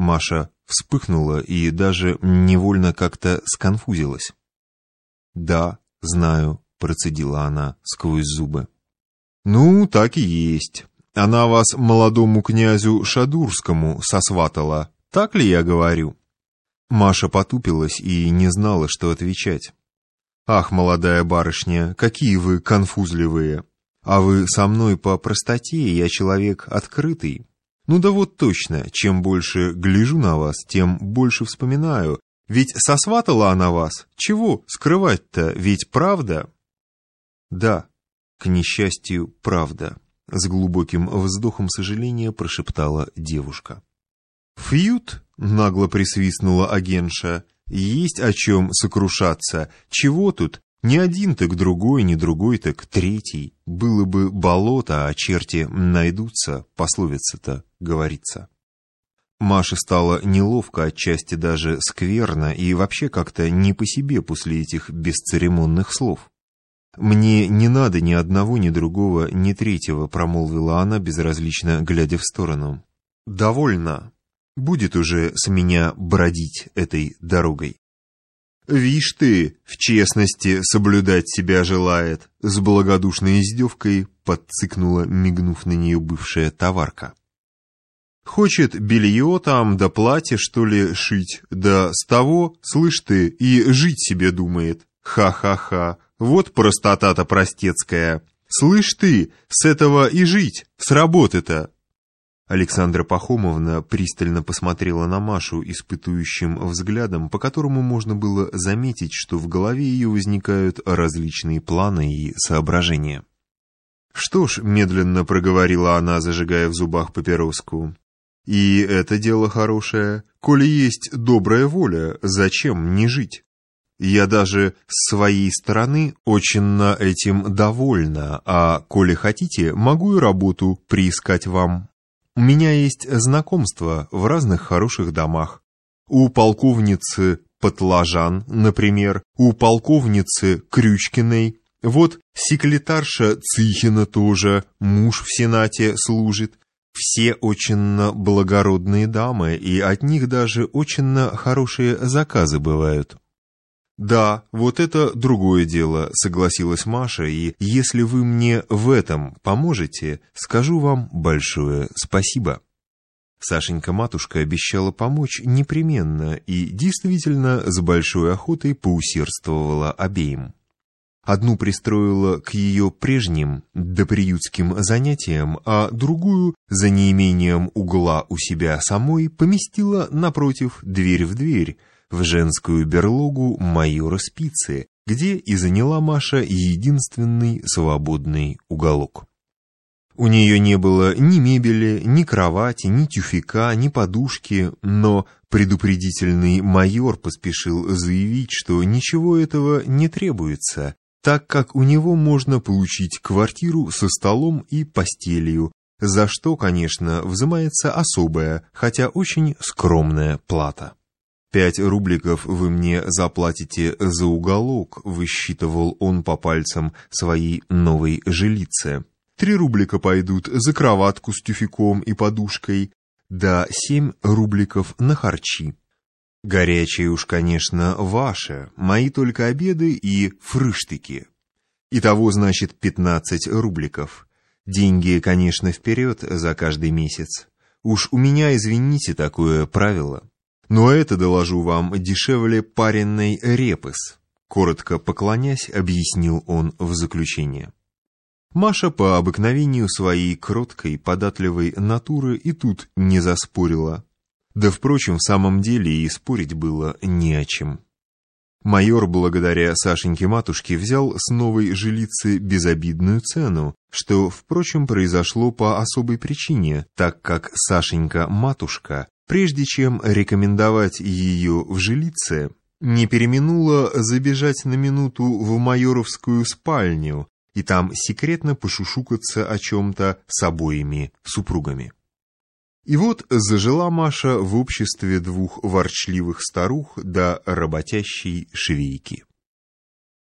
Маша вспыхнула и даже невольно как-то сконфузилась. «Да, знаю», — процедила она сквозь зубы. «Ну, так и есть. Она вас молодому князю Шадурскому сосватала. Так ли я говорю?» Маша потупилась и не знала, что отвечать. «Ах, молодая барышня, какие вы конфузливые! А вы со мной по простоте, я человек открытый. Ну да вот точно, чем больше гляжу на вас, тем больше вспоминаю. Ведь сосватала она вас. Чего скрывать-то, ведь правда?» «Да, к несчастью, правда», — с глубоким вздохом сожаления прошептала девушка. «Фьют!» — нагло присвистнула агентша. «Есть о чем сокрушаться. Чего тут? Ни один так другой, ни другой так третий. Было бы болото, а черти найдутся, пословица-то говорится». Маше стало неловко, отчасти даже скверно, и вообще как-то не по себе после этих бесцеремонных слов. «Мне не надо ни одного, ни другого, ни третьего», — промолвила она, безразлично глядя в сторону. «Довольно. Будет уже с меня бродить этой дорогой». «Вишь ты, в честности соблюдать себя желает», — с благодушной издевкой подцикнула, мигнув на нее бывшая товарка. «Хочет белье там, да платье, что ли, шить, да с того, слышь ты, и жить себе думает. Ха-ха-ха, вот простота-то простецкая. Слышь ты, с этого и жить, с работы-то. Александра Пахомовна пристально посмотрела на Машу испытующим взглядом, по которому можно было заметить, что в голове ее возникают различные планы и соображения. «Что ж», — медленно проговорила она, зажигая в зубах папироску, — «и это дело хорошее. Коли есть добрая воля, зачем не жить?» Я даже с своей стороны очень на этим довольна, а, коли хотите, могу и работу приискать вам. У меня есть знакомства в разных хороших домах. У полковницы Потлажан, например, у полковницы Крючкиной, вот секретарша Цихина тоже, муж в Сенате служит. Все очень благородные дамы, и от них даже очень хорошие заказы бывают. «Да, вот это другое дело», — согласилась Маша, «и если вы мне в этом поможете, скажу вам большое спасибо». Сашенька-матушка обещала помочь непременно и действительно с большой охотой поусердствовала обеим. Одну пристроила к ее прежним доприютским занятиям, а другую, за неимением угла у себя самой, поместила напротив, дверь в дверь, в женскую берлогу майора Спицы, где и заняла Маша единственный свободный уголок. У нее не было ни мебели, ни кровати, ни тюфика, ни подушки, но предупредительный майор поспешил заявить, что ничего этого не требуется, так как у него можно получить квартиру со столом и постелью, за что, конечно, взимается особая, хотя очень скромная плата. «Пять рубликов вы мне заплатите за уголок», — высчитывал он по пальцам своей новой жилицы. «Три рублика пойдут за кроватку с тюфяком и подушкой, да семь рубликов на харчи. Горячее уж, конечно, ваше, мои только обеды и фрыштыки. Итого, значит, пятнадцать рубликов. Деньги, конечно, вперед за каждый месяц. Уж у меня, извините, такое правило». Но это, доложу вам, дешевле паренной репыс. Коротко поклонясь, объяснил он в заключение. Маша по обыкновению своей кроткой, податливой натуры и тут не заспорила. Да, впрочем, в самом деле и спорить было не о чем. Майор, благодаря Сашеньке-матушке, взял с новой жилицы безобидную цену, что, впрочем, произошло по особой причине, так как Сашенька-матушка прежде чем рекомендовать ее в жилице, не переминула забежать на минуту в майоровскую спальню и там секретно пошушукаться о чем-то с обоими супругами. И вот зажила Маша в обществе двух ворчливых старух да работящей швейки.